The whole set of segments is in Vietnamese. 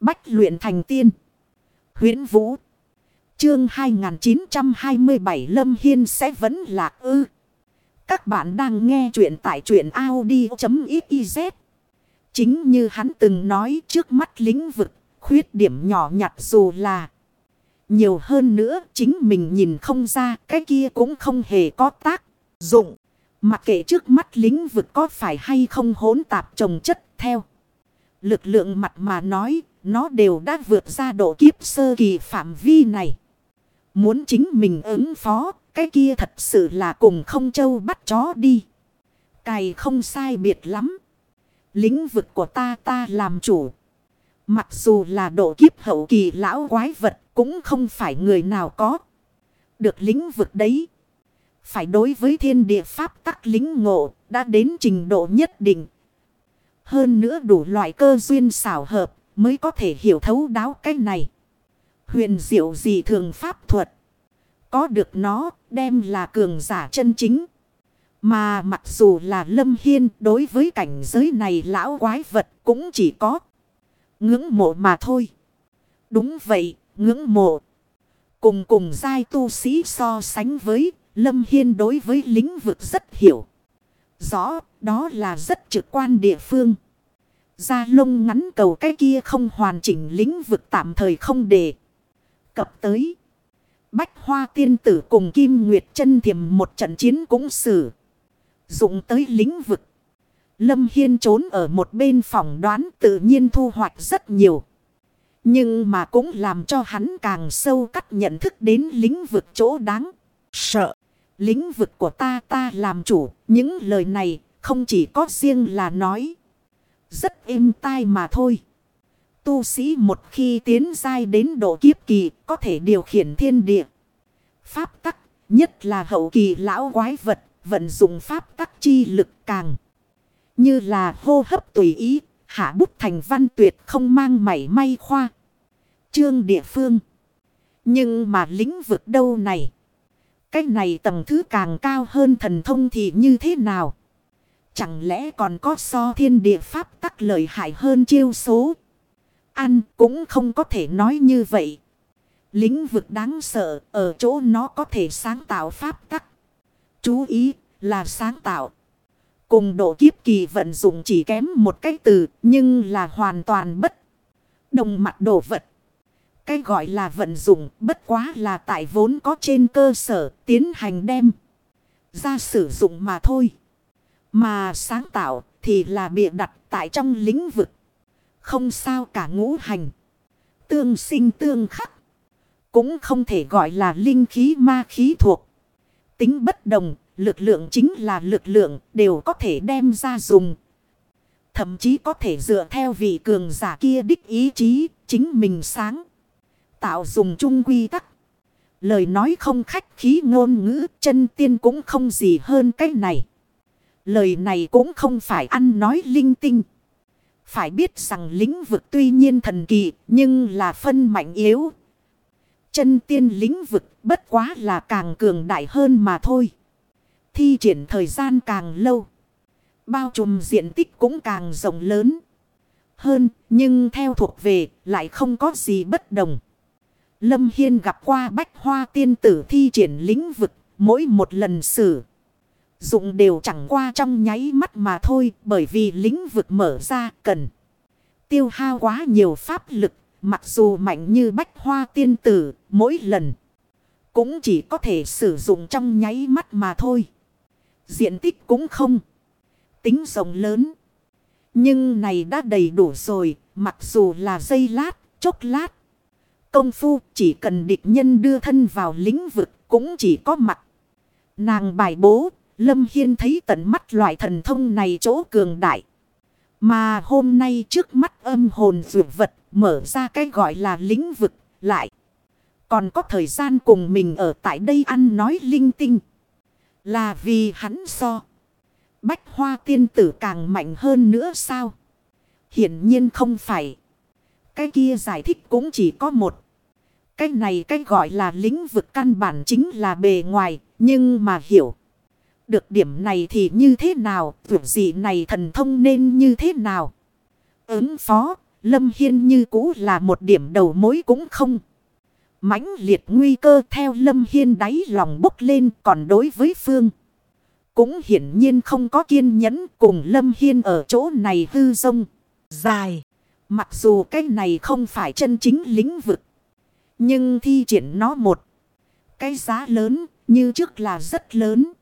Bách luyện thành tiên. huyễn Vũ. Chương 2927 Lâm Hiên sẽ vẫn lạc ư. Các bạn đang nghe truyện tại truyện Audi.xyz. Chính như hắn từng nói trước mắt lĩnh vực, khuyết điểm nhỏ nhặt dù là nhiều hơn nữa chính mình nhìn không ra cái kia cũng không hề có tác dụng. Mặc kệ trước mắt lĩnh vực có phải hay không hỗn tạp trồng chất theo. Lực lượng mặt mà nói, nó đều đã vượt ra độ kiếp sơ kỳ phạm vi này. Muốn chính mình ứng phó, cái kia thật sự là cùng không châu bắt chó đi. Cày không sai biệt lắm. Lĩnh vực của ta ta làm chủ. Mặc dù là độ kiếp hậu kỳ lão quái vật cũng không phải người nào có. Được lĩnh vực đấy. Phải đối với thiên địa pháp tắc lính ngộ đã đến trình độ nhất định. Hơn nữa đủ loại cơ duyên xảo hợp mới có thể hiểu thấu đáo cái này. Huyền diệu gì thường pháp thuật. Có được nó đem là cường giả chân chính. Mà mặc dù là lâm hiên đối với cảnh giới này lão quái vật cũng chỉ có ngưỡng mộ mà thôi. Đúng vậy, ngưỡng mộ. Cùng cùng giai tu sĩ so sánh với Lâm Hiên đối với lĩnh vực rất hiểu. Rõ, đó là rất trực quan địa phương. Ra lông ngắn cầu cái kia không hoàn chỉnh lĩnh vực tạm thời không để. Cập tới. Bách hoa tiên tử cùng Kim Nguyệt chân thiềm một trận chiến cũng xử. Dụng tới lĩnh vực. Lâm Hiên trốn ở một bên phòng đoán tự nhiên thu hoạch rất nhiều. Nhưng mà cũng làm cho hắn càng sâu cắt nhận thức đến lĩnh vực chỗ đáng sợ. Lĩnh vực của ta ta làm chủ, những lời này không chỉ có riêng là nói. Rất êm tai mà thôi. Tu sĩ một khi tiến dai đến độ kiếp kỳ có thể điều khiển thiên địa. Pháp tắc, nhất là hậu kỳ lão quái vật, vận dụng pháp tắc chi lực càng. Như là hô hấp tùy ý, hạ bút thành văn tuyệt không mang mảy may khoa. Trương địa phương. Nhưng mà lĩnh vực đâu này? Cái này tầng thứ càng cao hơn thần thông thì như thế nào? Chẳng lẽ còn có so thiên địa pháp tắc lợi hại hơn chiêu số? Ăn cũng không có thể nói như vậy. Lĩnh vực đáng sợ, ở chỗ nó có thể sáng tạo pháp tắc. Chú ý là sáng tạo. Cùng độ kiếp kỳ vận dụng chỉ kém một cái từ, nhưng là hoàn toàn bất đồng mặt đồ vật. Cái gọi là vận dụng bất quá là tại vốn có trên cơ sở tiến hành đem ra sử dụng mà thôi. Mà sáng tạo thì là bịa đặt tại trong lĩnh vực. Không sao cả ngũ hành. Tương sinh tương khắc. Cũng không thể gọi là linh khí ma khí thuộc. Tính bất đồng, lực lượng chính là lực lượng đều có thể đem ra dùng. Thậm chí có thể dựa theo vị cường giả kia đích ý chí, chính mình sáng tạo dùng chung quy tắc. Lời nói không khách khí ngôn ngữ chân tiên cũng không gì hơn cái này. Lời này cũng không phải ăn nói linh tinh. Phải biết rằng lĩnh vực tuy nhiên thần kỳ nhưng là phân mạnh yếu. Chân tiên lĩnh vực bất quá là càng cường đại hơn mà thôi. Thi triển thời gian càng lâu. Bao trùm diện tích cũng càng rộng lớn hơn nhưng theo thuộc về lại không có gì bất đồng. Lâm Hiên gặp qua bách hoa tiên tử thi triển lĩnh vực, mỗi một lần xử. Dụng đều chẳng qua trong nháy mắt mà thôi, bởi vì lĩnh vực mở ra cần. Tiêu hao quá nhiều pháp lực, mặc dù mạnh như bách hoa tiên tử, mỗi lần. Cũng chỉ có thể sử dụng trong nháy mắt mà thôi. Diện tích cũng không. Tính rộng lớn. Nhưng này đã đầy đủ rồi, mặc dù là dây lát, chốc lát. Công phu chỉ cần địch nhân đưa thân vào lĩnh vực cũng chỉ có mặt. Nàng bài bố, Lâm Hiên thấy tận mắt loại thần thông này chỗ cường đại. Mà hôm nay trước mắt âm hồn dược vật mở ra cái gọi là lĩnh vực lại. Còn có thời gian cùng mình ở tại đây ăn nói linh tinh. Là vì hắn so. Bách hoa tiên tử càng mạnh hơn nữa sao? Hiển nhiên không phải. Cái kia giải thích cũng chỉ có một. Cái này cái gọi là lĩnh vực căn bản chính là bề ngoài, nhưng mà hiểu. Được điểm này thì như thế nào, vượt gì này thần thông nên như thế nào? Ứng phó Lâm Hiên như cũ là một điểm đầu mối cũng không. mãnh liệt nguy cơ theo Lâm Hiên đáy lòng bốc lên còn đối với Phương. Cũng hiển nhiên không có kiên nhẫn cùng Lâm Hiên ở chỗ này hư rông. Dài. Mặc dù cái này không phải chân chính lĩnh vực. Nhưng thi triển nó một. Cái giá lớn như trước là rất lớn.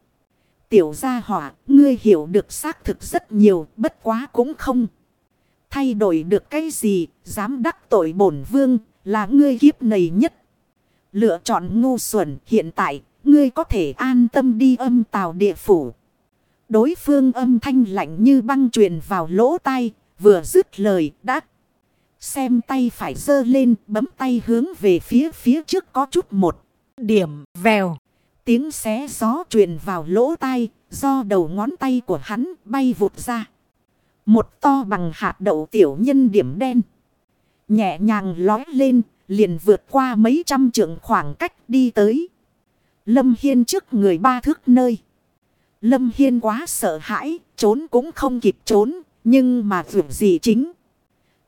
Tiểu gia hỏa, ngươi hiểu được xác thực rất nhiều, bất quá cũng không. Thay đổi được cái gì, dám đắc tội bổn vương, là ngươi kiếp này nhất. Lựa chọn ngu xuẩn, hiện tại, ngươi có thể an tâm đi âm tào địa phủ. Đối phương âm thanh lạnh như băng truyền vào lỗ tai, vừa dứt lời đã. Xem tay phải dơ lên, bấm tay hướng về phía phía trước có chút một. Điểm vèo. Tiếng xé gió truyền vào lỗ tai, do đầu ngón tay của hắn bay vụt ra. Một to bằng hạt đậu tiểu nhân điểm đen. Nhẹ nhàng lói lên, liền vượt qua mấy trăm trượng khoảng cách đi tới. Lâm Hiên trước người ba thước nơi. Lâm Hiên quá sợ hãi, trốn cũng không kịp trốn, nhưng mà dù gì chính.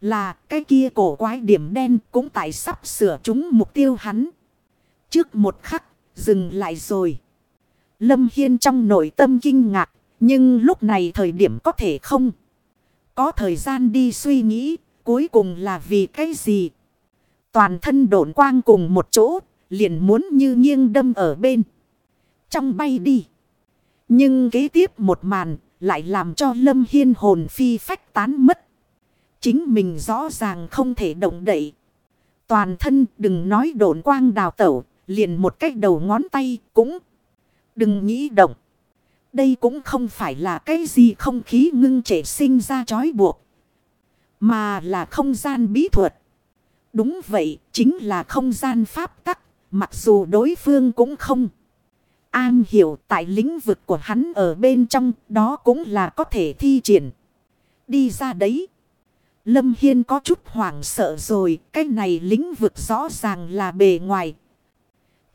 Là cái kia cổ quái điểm đen cũng tại sắp sửa chúng mục tiêu hắn. Trước một khắc, dừng lại rồi. Lâm Hiên trong nội tâm kinh ngạc, nhưng lúc này thời điểm có thể không. Có thời gian đi suy nghĩ, cuối cùng là vì cái gì? Toàn thân độn quang cùng một chỗ, liền muốn như nghiêng đâm ở bên. Trong bay đi. Nhưng kế tiếp một màn, lại làm cho Lâm Hiên hồn phi phách tán mất. Chính mình rõ ràng không thể động đậy. Toàn thân đừng nói độn quang đào tẩu, liền một cách đầu ngón tay cũng đừng nghĩ động. Đây cũng không phải là cái gì không khí ngưng trệ sinh ra trói buộc. Mà là không gian bí thuật. Đúng vậy, chính là không gian pháp tắc. Mặc dù đối phương cũng không an hiểu tại lĩnh vực của hắn ở bên trong, đó cũng là có thể thi triển. Đi ra đấy. Lâm Hiên có chút hoảng sợ rồi, cái này lĩnh vực rõ ràng là bề ngoài.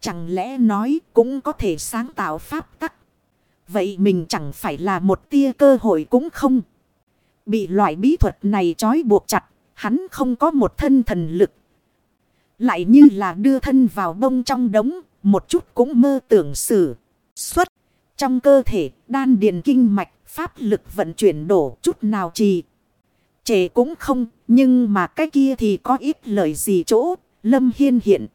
Chẳng lẽ nói cũng có thể sáng tạo pháp tắc. Vậy mình chẳng phải là một tia cơ hội cũng không. Bị loại bí thuật này trói buộc chặt, hắn không có một thân thần lực. Lại như là đưa thân vào bông trong đống, một chút cũng mơ tưởng xử. Xuất, trong cơ thể, đan điền kinh mạch, pháp lực vận chuyển đổ chút nào trì. Trễ cũng không, nhưng mà cái kia thì có ít lời gì chỗ, Lâm Hiên hiện.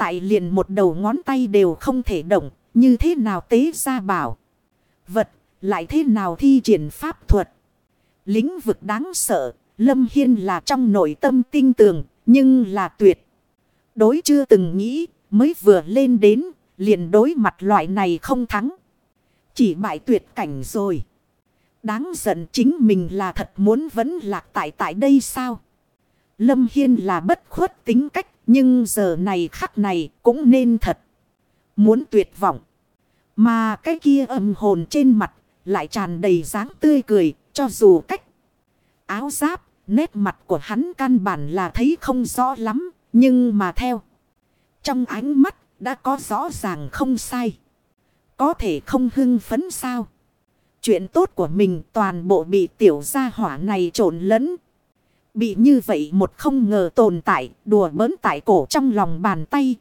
Tại liền một đầu ngón tay đều không thể động, như thế nào tế ra bảo vật, lại thế nào thi triển pháp thuật. Lĩnh vực đáng sợ, Lâm Hiên là trong nội tâm tinh tường, nhưng là tuyệt. Đối chưa từng nghĩ, mới vừa lên đến, liền đối mặt loại này không thắng. Chỉ bại tuyệt cảnh rồi. Đáng giận chính mình là thật muốn vẫn lạc tại tại đây sao? Lâm Hiên là bất khuất tính cách, nhưng giờ này khắc này cũng nên thật. Muốn tuyệt vọng. Mà cái kia âm hồn trên mặt lại tràn đầy dáng tươi cười cho dù cách áo giáp, nét mặt của hắn căn bản là thấy không rõ lắm, nhưng mà theo. Trong ánh mắt đã có rõ ràng không sai. Có thể không hưng phấn sao? Chuyện tốt của mình toàn bộ bị tiểu gia hỏa này trộn lẫn. Bị như vậy một không ngờ tồn tại, đùa bỡn tại cổ trong lòng bàn tay,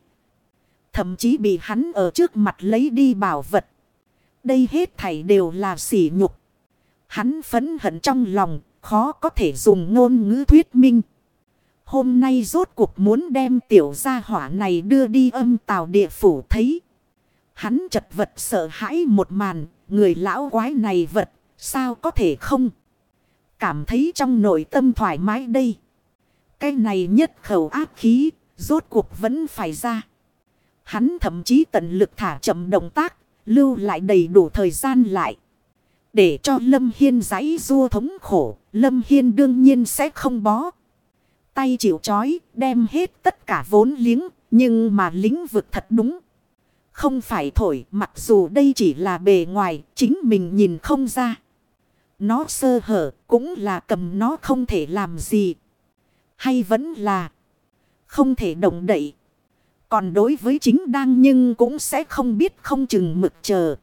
Thậm chí bị hắn ở trước mặt lấy đi bảo vật. Đây hết thảy đều là sỉ nhục. Hắn phấn hận trong lòng, khó có thể dùng ngôn ngữ thuyết minh. Hôm nay rốt cuộc muốn đem tiểu gia hỏa này đưa đi âm tào địa phủ thấy. Hắn chật vật sợ hãi một màn, người lão quái này vật, sao có thể không? Cảm thấy trong nội tâm thoải mái đây. Cái này nhất khẩu ác khí, rốt cuộc vẫn phải ra. Hắn thậm chí tận lực thả chậm động tác, lưu lại đầy đủ thời gian lại. Để cho Lâm Hiên giấy rua thống khổ, Lâm Hiên đương nhiên sẽ không bó. Tay chịu chói, đem hết tất cả vốn liếng, nhưng mà lĩnh vực thật đúng. Không phải thổi, mặc dù đây chỉ là bề ngoài, chính mình nhìn không ra. Nó sơ hở, cũng là cầm nó không thể làm gì. Hay vẫn là không thể động đậy. Còn đối với chính đang nhưng cũng sẽ không biết không chừng mực chờ.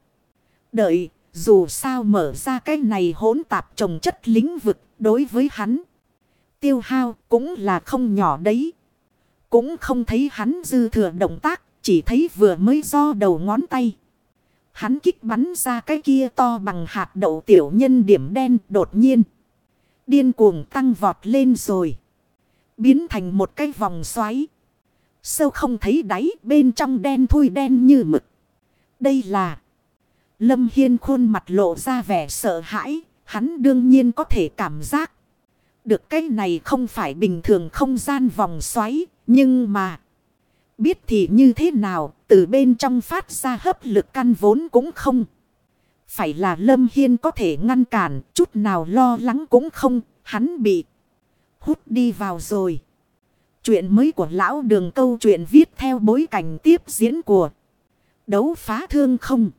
Đợi, dù sao mở ra cái này hỗn tạp trồng chất lĩnh vực đối với hắn. Tiêu hao cũng là không nhỏ đấy. Cũng không thấy hắn dư thừa động tác, chỉ thấy vừa mới do đầu ngón tay. Hắn kích bắn ra cái kia to bằng hạt đậu tiểu nhân điểm đen đột nhiên. Điên cuồng tăng vọt lên rồi. Biến thành một cái vòng xoáy. Sâu không thấy đáy, bên trong đen thui đen như mực. Đây là... Lâm Hiên khuôn mặt lộ ra vẻ sợ hãi. Hắn đương nhiên có thể cảm giác. Được cái này không phải bình thường không gian vòng xoáy. Nhưng mà... Biết thì như thế nào, từ bên trong phát ra hấp lực căn vốn cũng không. Phải là Lâm Hiên có thể ngăn cản, chút nào lo lắng cũng không, hắn bị hút đi vào rồi. Chuyện mới của lão đường câu chuyện viết theo bối cảnh tiếp diễn của đấu phá thương không.